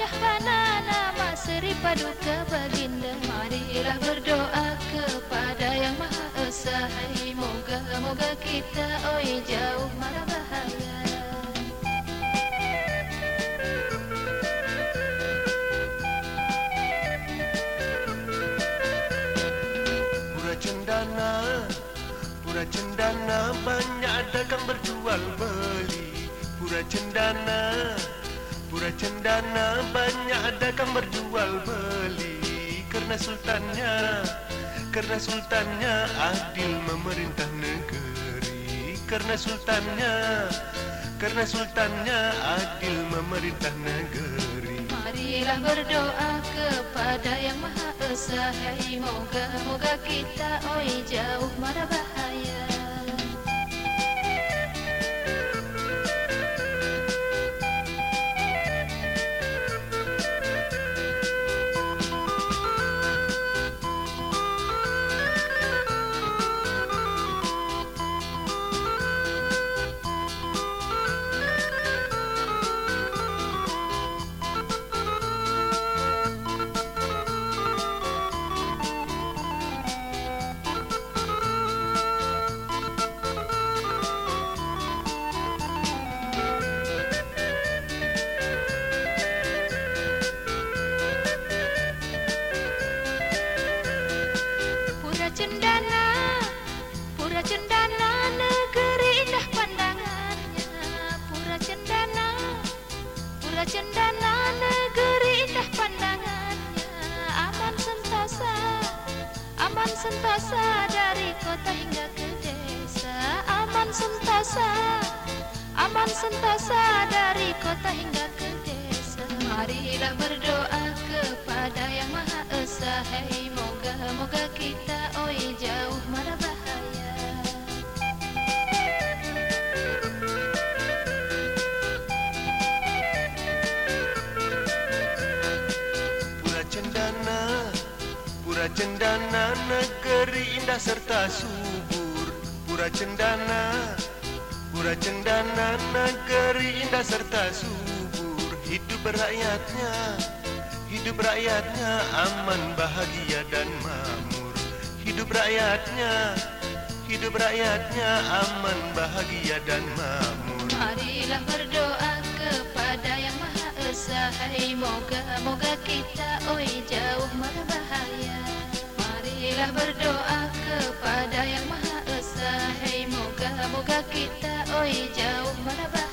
syahbana nama seri paduka baginda. Marilah berdoa kepada yang maha esa. Moga-moga kita oi jauh mara bahaya. Pura cendana Pura cendana Banyak dagang berjual beli. Pura cendana Pura cendana Banyak dagang berjual beli. Kerana sultannya Kerana sultannya Adil memerintah negeri. Kerana sultannya Kerana sultannya Adil memerintah negeri. Marilah berdoa kepada yang maha esa. Moga-moga kita oi jauh mara sentosa dari kota hingga ke desa. Aman sentosa, aman sentosa dari kota hingga ke desa. Marilah berdoa cendana Negeri indah serta subur. Pura cendana Pura cendana Negeri indah serta subur. Hidup rakyatnya Hidup rakyatnya Aman, bahagia dan makmur. Hidup rakyatnya Hidup rakyatnya Aman, bahagia dan makmur. Marilah berdoa kepada yang maha esa. Hai moga-moga kita oi jauh mara bahaya Marilah berdoa kepada yang maha esa. Hai moga-moga kita oi jauh mara bahaya